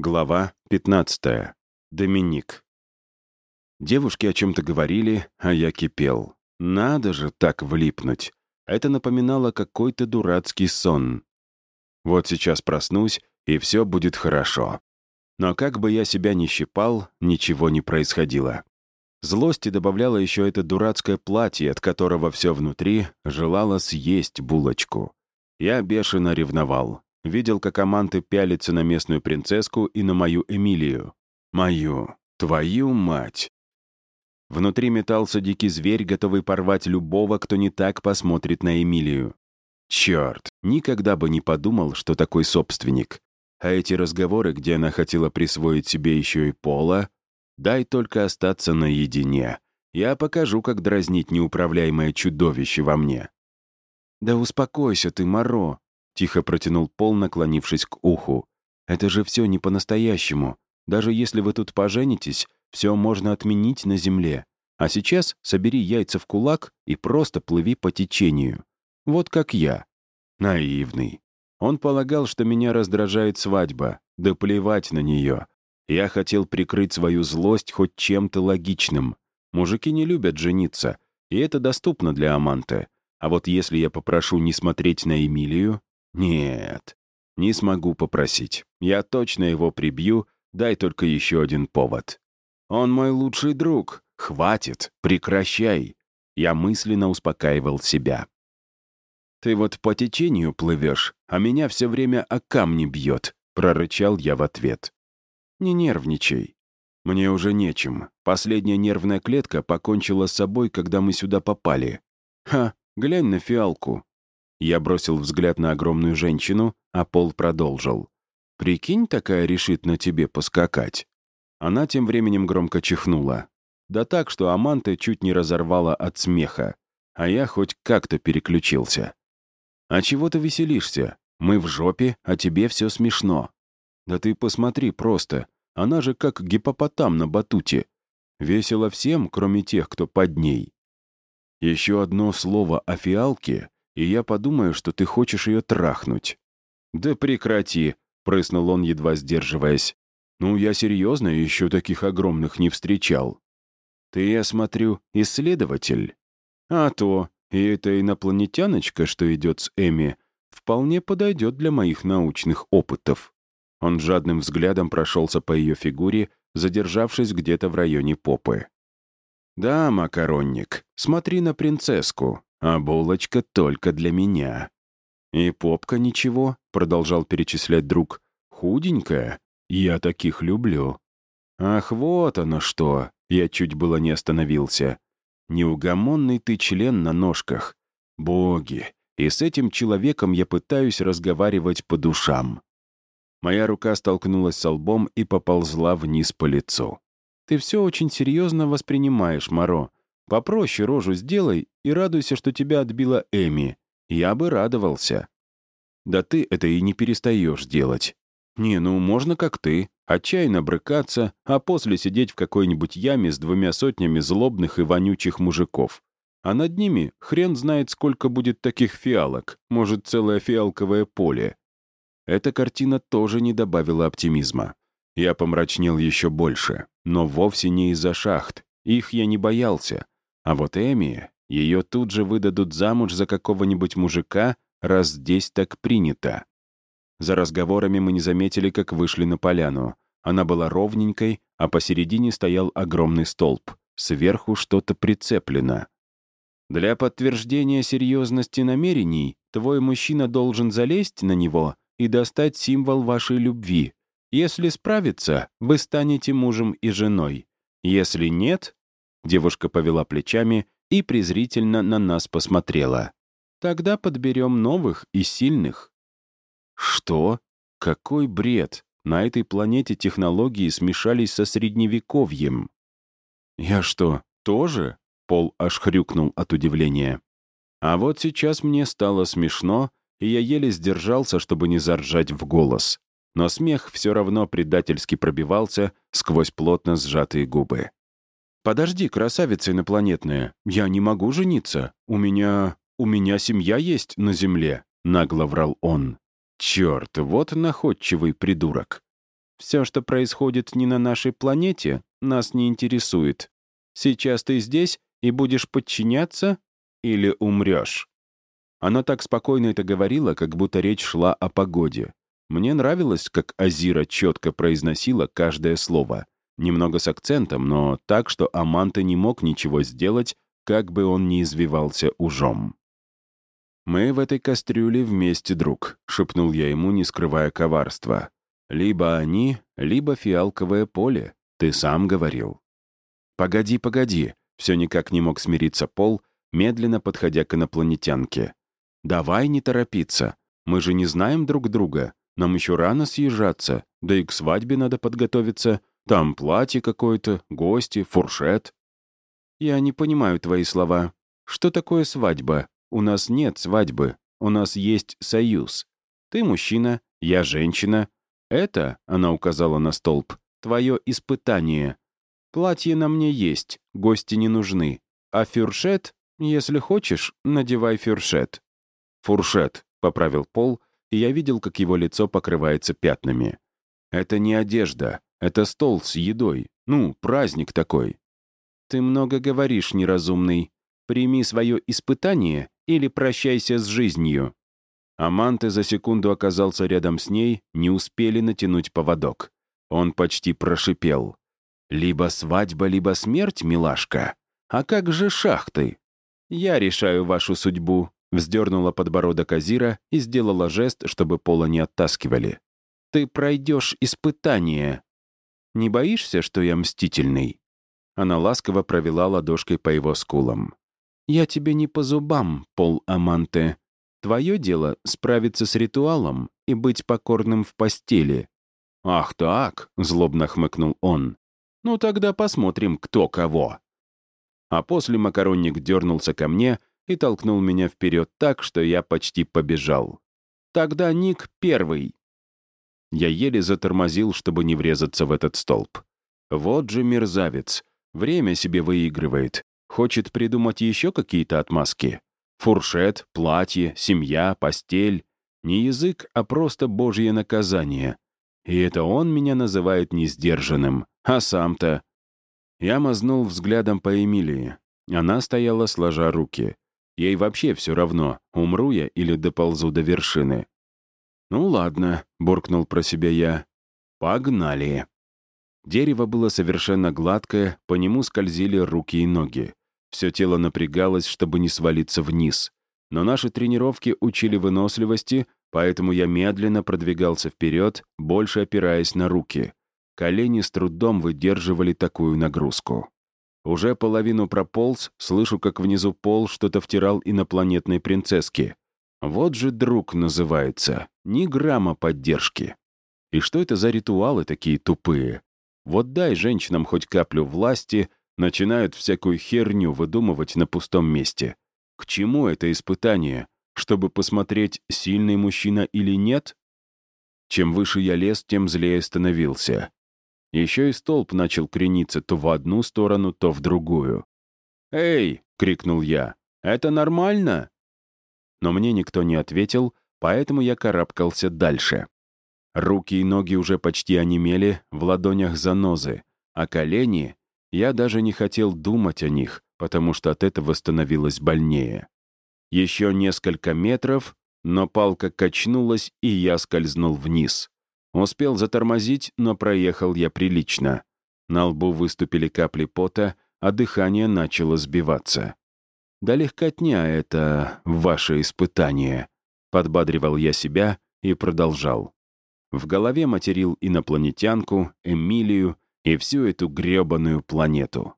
Глава 15. Доминик. Девушки о чем-то говорили, а я кипел. Надо же так влипнуть. Это напоминало какой-то дурацкий сон. Вот сейчас проснусь, и все будет хорошо. Но как бы я себя ни щипал, ничего не происходило. Злости добавляло еще это дурацкое платье, от которого все внутри желало съесть булочку. Я бешено ревновал. Видел, как Аманты пялится на местную принцесску и на мою Эмилию. Мою. Твою мать. Внутри метался дикий зверь, готовый порвать любого, кто не так посмотрит на Эмилию. Черт, никогда бы не подумал, что такой собственник. А эти разговоры, где она хотела присвоить себе еще и пола, дай только остаться наедине. Я покажу, как дразнить неуправляемое чудовище во мне. «Да успокойся ты, Моро», Тихо протянул Пол, наклонившись к уху. «Это же все не по-настоящему. Даже если вы тут поженитесь, все можно отменить на земле. А сейчас собери яйца в кулак и просто плыви по течению. Вот как я. Наивный. Он полагал, что меня раздражает свадьба. Да плевать на нее. Я хотел прикрыть свою злость хоть чем-то логичным. Мужики не любят жениться, и это доступно для Аманты. А вот если я попрошу не смотреть на Эмилию, нет, не смогу попросить. Я точно его прибью, дай только еще один повод. Он мой лучший друг. Хватит, прекращай. Я мысленно успокаивал себя. «Ты вот по течению плывешь, а меня все время о камни бьет», — прорычал я в ответ. «Не нервничай. Мне уже нечем. Последняя нервная клетка покончила с собой, когда мы сюда попали. Ха, глянь на фиалку. Я бросил взгляд на огромную женщину, а Пол продолжил. «Прикинь, такая решит на тебе поскакать». Она тем временем громко чихнула. Да так, что Аманта чуть не разорвала от смеха, а я хоть как-то переключился. «А чего ты веселишься? Мы в жопе, а тебе все смешно». «Да ты посмотри просто, она же как гипопотам на батуте. Весело всем, кроме тех, кто под ней». Еще одно слово о фиалке, и я подумаю, что ты хочешь ее трахнуть». «Да прекрати», — прыснул он, едва сдерживаясь. «Ну, я серьезно еще таких огромных не встречал». «Ты, я смотрю, исследователь?» «А то, и эта инопланетяночка, что идет с Эми, вполне подойдет для моих научных опытов». Он жадным взглядом прошелся по ее фигуре, задержавшись где-то в районе попы. «Да, макаронник, смотри на принцесску а булочка только для меня. И попка ничего, продолжал перечислять друг. Худенькая, я таких люблю. Ах, вот оно что, я чуть было не остановился. Неугомонный ты член на ножках. Боги, и с этим человеком я пытаюсь разговаривать по душам. Моя рука столкнулась с лбом и поползла вниз по лицу. Ты все очень серьезно воспринимаешь, Моро. Попроще рожу сделай и радуйся, что тебя отбила Эми. Я бы радовался. Да ты это и не перестаешь делать. Не, ну можно как ты, отчаянно брыкаться, а после сидеть в какой-нибудь яме с двумя сотнями злобных и вонючих мужиков. А над ними хрен знает, сколько будет таких фиалок, может, целое фиалковое поле. Эта картина тоже не добавила оптимизма. Я помрачнел еще больше, но вовсе не из-за шахт. Их я не боялся. А вот Эми, ее тут же выдадут замуж за какого-нибудь мужика, раз здесь так принято. За разговорами мы не заметили, как вышли на поляну. Она была ровненькой, а посередине стоял огромный столб. Сверху что-то прицеплено. Для подтверждения серьезности намерений твой мужчина должен залезть на него и достать символ вашей любви. Если справится, вы станете мужем и женой. Если нет, Девушка повела плечами и презрительно на нас посмотрела. «Тогда подберем новых и сильных». «Что? Какой бред! На этой планете технологии смешались со средневековьем». «Я что, тоже?» — Пол аж хрюкнул от удивления. А вот сейчас мне стало смешно, и я еле сдержался, чтобы не заржать в голос. Но смех все равно предательски пробивался сквозь плотно сжатые губы. «Подожди, красавица инопланетная, я не могу жениться. У меня... у меня семья есть на Земле», — нагло врал он. «Черт, вот находчивый придурок». Все, что происходит не на нашей планете, нас не интересует. Сейчас ты здесь и будешь подчиняться или умрешь?» Она так спокойно это говорила, как будто речь шла о погоде. Мне нравилось, как Азира четко произносила каждое слово. Немного с акцентом, но так, что Аманта не мог ничего сделать, как бы он ни извивался ужом. «Мы в этой кастрюле вместе, друг», — шепнул я ему, не скрывая коварства. «Либо они, либо фиалковое поле. Ты сам говорил». «Погоди, погоди», — все никак не мог смириться Пол, медленно подходя к инопланетянке. «Давай не торопиться. Мы же не знаем друг друга. Нам еще рано съезжаться. Да и к свадьбе надо подготовиться. Там платье какое-то, гости, фуршет». «Я не понимаю твои слова. Что такое свадьба? У нас нет свадьбы. У нас есть союз. Ты мужчина, я женщина. Это, — она указала на столб, — твое испытание. Платье на мне есть, гости не нужны. А фюршет, если хочешь, надевай фюршет. «Фуршет», — поправил Пол, и я видел, как его лицо покрывается пятнами. «Это не одежда, это стол с едой. Ну, праздник такой». «Ты много говоришь, неразумный. Прими свое испытание или прощайся с жизнью». Аманте за секунду оказался рядом с ней, не успели натянуть поводок. Он почти прошипел. «Либо свадьба, либо смерть, милашка. А как же шахты?» «Я решаю вашу судьбу», Вздернула подбородок Азира и сделала жест, чтобы пола не оттаскивали. «Ты пройдешь испытание. Не боишься, что я мстительный?» Она ласково провела ладошкой по его скулам. «Я тебе не по зубам, Пол Аманте. Твое дело — справиться с ритуалом и быть покорным в постели». «Ах так!» — злобно хмыкнул он. «Ну тогда посмотрим, кто кого». А после макаронник дернулся ко мне, и толкнул меня вперед так, что я почти побежал. «Тогда Ник первый». Я еле затормозил, чтобы не врезаться в этот столб. Вот же мерзавец. Время себе выигрывает. Хочет придумать еще какие-то отмазки. Фуршет, платье, семья, постель. Не язык, а просто божье наказание. И это он меня называет несдержанным. А сам-то... Я мазнул взглядом по Эмилии. Она стояла, сложа руки. Ей вообще все равно, умру я или доползу до вершины. «Ну ладно», — буркнул про себя я. «Погнали». Дерево было совершенно гладкое, по нему скользили руки и ноги. Все тело напрягалось, чтобы не свалиться вниз. Но наши тренировки учили выносливости, поэтому я медленно продвигался вперед, больше опираясь на руки. Колени с трудом выдерживали такую нагрузку. Уже половину прополз, слышу, как внизу пол что-то втирал инопланетной принцесски. Вот же друг называется. Ни грамма поддержки. И что это за ритуалы такие тупые? Вот дай женщинам хоть каплю власти, начинают всякую херню выдумывать на пустом месте. К чему это испытание? Чтобы посмотреть, сильный мужчина или нет? Чем выше я лез, тем злее становился. Еще и столб начал крениться то в одну сторону, то в другую. «Эй!» — крикнул я. «Это нормально?» Но мне никто не ответил, поэтому я карабкался дальше. Руки и ноги уже почти онемели, в ладонях занозы, а колени... Я даже не хотел думать о них, потому что от этого становилось больнее. Еще несколько метров, но палка качнулась, и я скользнул вниз. Успел затормозить, но проехал я прилично. На лбу выступили капли пота, а дыхание начало сбиваться. «Да легкотня это ваше испытание», — подбадривал я себя и продолжал. В голове материл инопланетянку, Эмилию и всю эту грёбаную планету.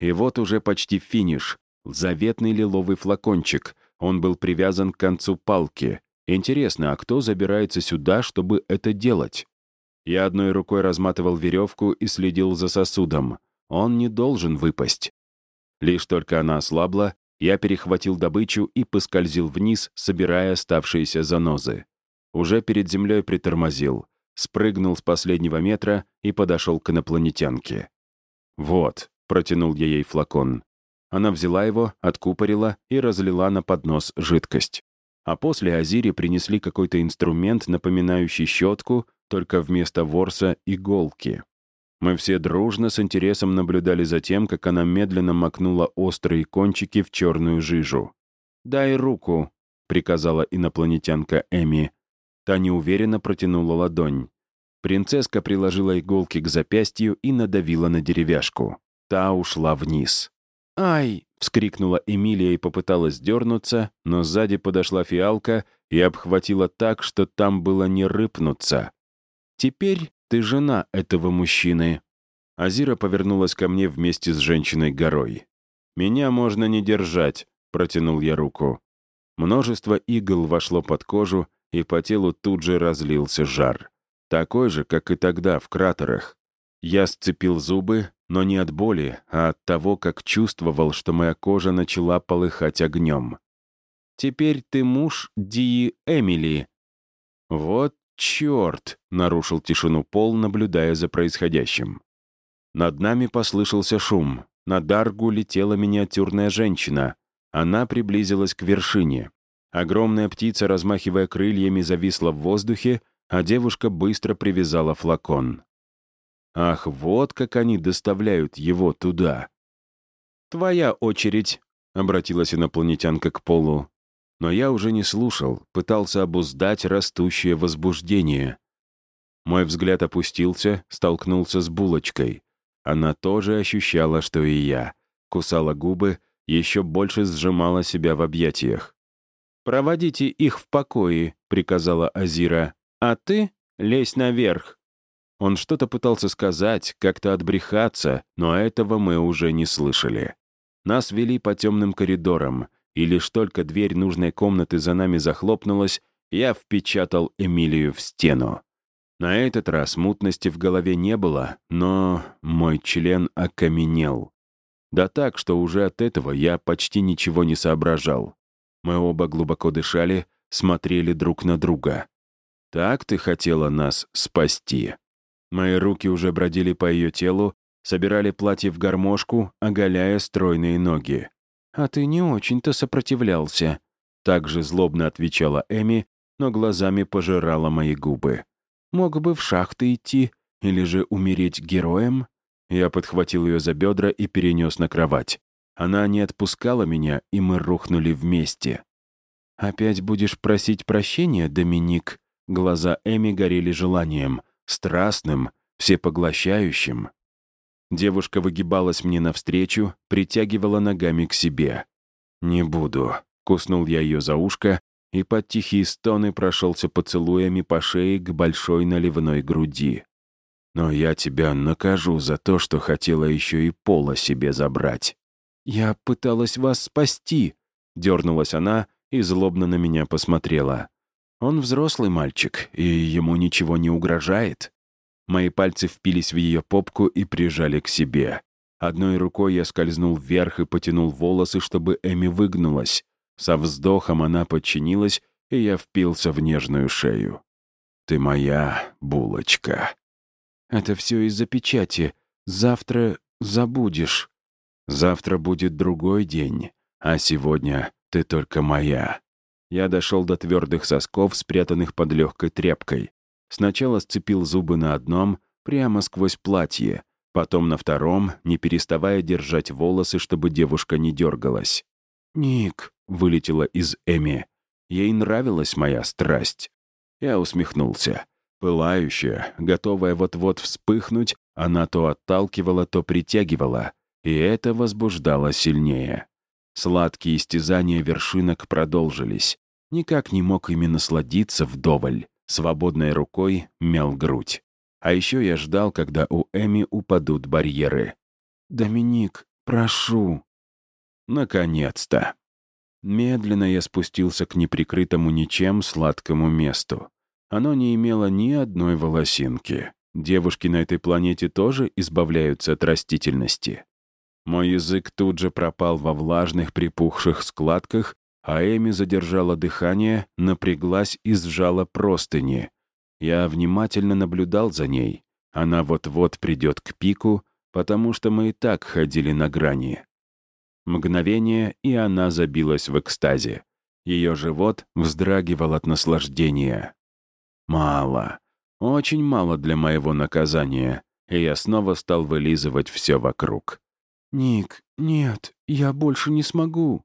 И вот уже почти финиш. Заветный лиловый флакончик. Он был привязан к концу палки. Интересно, а кто забирается сюда, чтобы это делать? Я одной рукой разматывал веревку и следил за сосудом. Он не должен выпасть. Лишь только она ослабла, я перехватил добычу и поскользил вниз, собирая оставшиеся занозы. Уже перед землей притормозил, спрыгнул с последнего метра и подошел к инопланетянке. «Вот», — протянул я ей флакон. Она взяла его, откупорила и разлила на поднос жидкость. А после Азире принесли какой-то инструмент, напоминающий щетку, только вместо ворса — иголки. Мы все дружно с интересом наблюдали за тем, как она медленно макнула острые кончики в черную жижу. «Дай руку», — приказала инопланетянка Эми. Та неуверенно протянула ладонь. Принцесска приложила иголки к запястью и надавила на деревяшку. Та ушла вниз. «Ай!» — вскрикнула Эмилия и попыталась дернуться, но сзади подошла фиалка и обхватила так, что там было не рыпнуться. «Теперь ты жена этого мужчины». Азира повернулась ко мне вместе с женщиной-горой. «Меня можно не держать», — протянул я руку. Множество игл вошло под кожу, и по телу тут же разлился жар. Такой же, как и тогда, в кратерах. Я сцепил зубы, но не от боли, а от того, как чувствовал, что моя кожа начала полыхать огнем. «Теперь ты муж Дии Эмили». «Вот черт!» — нарушил тишину Пол, наблюдая за происходящим. Над нами послышался шум. На Даргу летела миниатюрная женщина. Она приблизилась к вершине. Огромная птица, размахивая крыльями, зависла в воздухе, а девушка быстро привязала флакон. Ах, вот как они доставляют его туда. «Твоя очередь», — обратилась инопланетянка к Полу. Но я уже не слушал, пытался обуздать растущее возбуждение. Мой взгляд опустился, столкнулся с булочкой. Она тоже ощущала, что и я. Кусала губы, еще больше сжимала себя в объятиях. «Проводите их в покое», — приказала Азира. «А ты лезь наверх». Он что-то пытался сказать, как-то отбрехаться, но этого мы уже не слышали. Нас вели по темным коридорам, и лишь только дверь нужной комнаты за нами захлопнулась, я впечатал Эмилию в стену. На этот раз мутности в голове не было, но мой член окаменел. Да так, что уже от этого я почти ничего не соображал. Мы оба глубоко дышали, смотрели друг на друга. «Так ты хотела нас спасти?» Мои руки уже бродили по ее телу, собирали платье в гармошку, оголяя стройные ноги. «А ты не очень-то сопротивлялся», — также злобно отвечала Эми, но глазами пожирала мои губы. «Мог бы в шахты идти или же умереть героем?» Я подхватил ее за бедра и перенес на кровать. Она не отпускала меня, и мы рухнули вместе. «Опять будешь просить прощения, Доминик?» Глаза Эми горели желанием — страстным, всепоглощающим. Девушка выгибалась мне навстречу, притягивала ногами к себе. «Не буду», — куснул я ее за ушко и под тихие стоны прошелся поцелуями по шее к большой наливной груди. «Но я тебя накажу за то, что хотела еще и пола себе забрать». «Я пыталась вас спасти», — дернулась она и злобно на меня посмотрела. Он взрослый мальчик, и ему ничего не угрожает. Мои пальцы впились в ее попку и прижали к себе. Одной рукой я скользнул вверх и потянул волосы, чтобы Эми выгнулась. Со вздохом она подчинилась, и я впился в нежную шею. «Ты моя булочка». «Это все из-за печати. Завтра забудешь». «Завтра будет другой день, а сегодня ты только моя». Я дошел до твердых сосков, спрятанных под легкой тряпкой. Сначала сцепил зубы на одном, прямо сквозь платье, потом на втором, не переставая держать волосы, чтобы девушка не дергалась. «Ник», — вылетела из Эми. Ей нравилась моя страсть. Я усмехнулся. Пылающая, готовая вот-вот вспыхнуть, она то отталкивала, то притягивала, и это возбуждало сильнее. Сладкие истязания вершинок продолжились никак не мог ими насладиться вдоволь. Свободной рукой мял грудь. А еще я ждал, когда у Эми упадут барьеры. «Доминик, прошу». Наконец-то. Медленно я спустился к неприкрытому ничем сладкому месту. Оно не имело ни одной волосинки. Девушки на этой планете тоже избавляются от растительности. Мой язык тут же пропал во влажных припухших складках, а Эми задержала дыхание, напряглась и сжала простыни. Я внимательно наблюдал за ней. Она вот-вот придет к пику, потому что мы и так ходили на грани. Мгновение, и она забилась в экстазе. Ее живот вздрагивал от наслаждения. Мало. Очень мало для моего наказания, и я снова стал вылизывать все вокруг. «Ник, нет, я больше не смогу».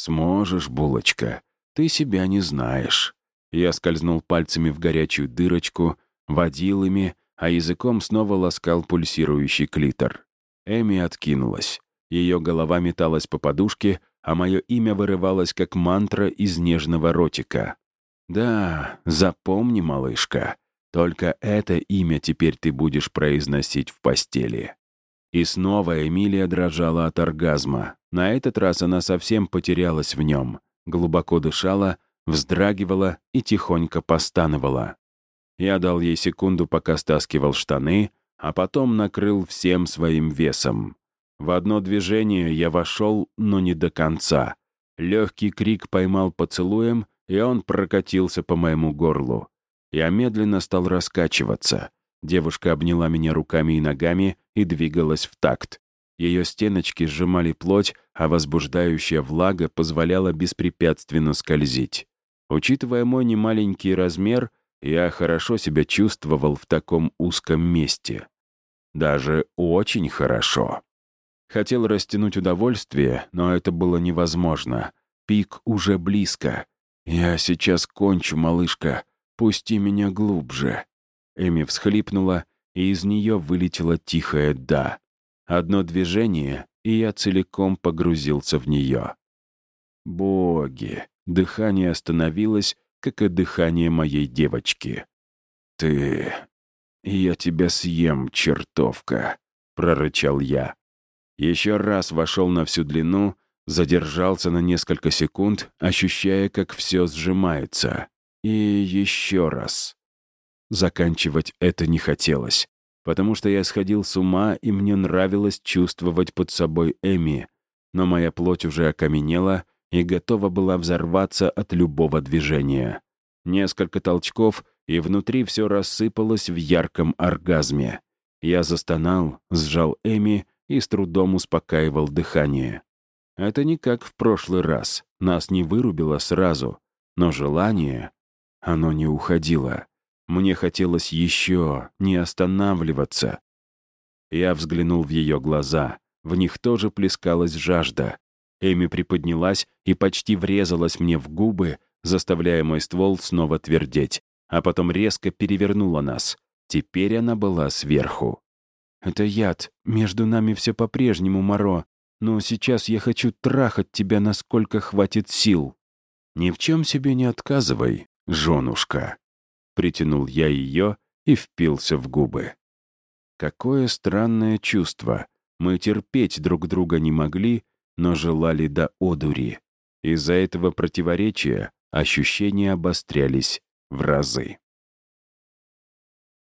«Сможешь, булочка, ты себя не знаешь». Я скользнул пальцами в горячую дырочку, водил ими, а языком снова ласкал пульсирующий клитор. Эми откинулась. Ее голова металась по подушке, а мое имя вырывалось как мантра из нежного ротика. «Да, запомни, малышка, только это имя теперь ты будешь произносить в постели». И снова Эмилия дрожала от оргазма. На этот раз она совсем потерялась в нем, глубоко дышала, вздрагивала и тихонько постановала. Я дал ей секунду, пока стаскивал штаны, а потом накрыл всем своим весом. В одно движение я вошел, но не до конца. Легкий крик поймал поцелуем, и он прокатился по моему горлу. Я медленно стал раскачиваться. Девушка обняла меня руками и ногами и двигалась в такт. Ее стеночки сжимали плоть, а возбуждающая влага позволяла беспрепятственно скользить. Учитывая мой немаленький размер, я хорошо себя чувствовал в таком узком месте. Даже очень хорошо. Хотел растянуть удовольствие, но это было невозможно. Пик уже близко. «Я сейчас кончу, малышка. Пусти меня глубже». Эми всхлипнула, и из нее вылетело тихое «да». Одно движение, и я целиком погрузился в нее. Боги! Дыхание остановилось, как и дыхание моей девочки. «Ты... я тебя съем, чертовка!» — прорычал я. Еще раз вошел на всю длину, задержался на несколько секунд, ощущая, как все сжимается. И еще раз. Заканчивать это не хотелось, потому что я сходил с ума, и мне нравилось чувствовать под собой Эми, но моя плоть уже окаменела и готова была взорваться от любого движения. Несколько толчков, и внутри все рассыпалось в ярком оргазме. Я застонал, сжал Эми и с трудом успокаивал дыхание. Это не как в прошлый раз, нас не вырубило сразу, но желание, оно не уходило. Мне хотелось еще, не останавливаться. Я взглянул в ее глаза. В них тоже плескалась жажда. Эми приподнялась и почти врезалась мне в губы, заставляя мой ствол снова твердеть, а потом резко перевернула нас. Теперь она была сверху. «Это яд. Между нами все по-прежнему, Моро. Но сейчас я хочу трахать тебя, насколько хватит сил». «Ни в чем себе не отказывай, женушка». Притянул я ее и впился в губы. Какое странное чувство. Мы терпеть друг друга не могли, но желали до одури. Из-за этого противоречия ощущения обострялись в разы.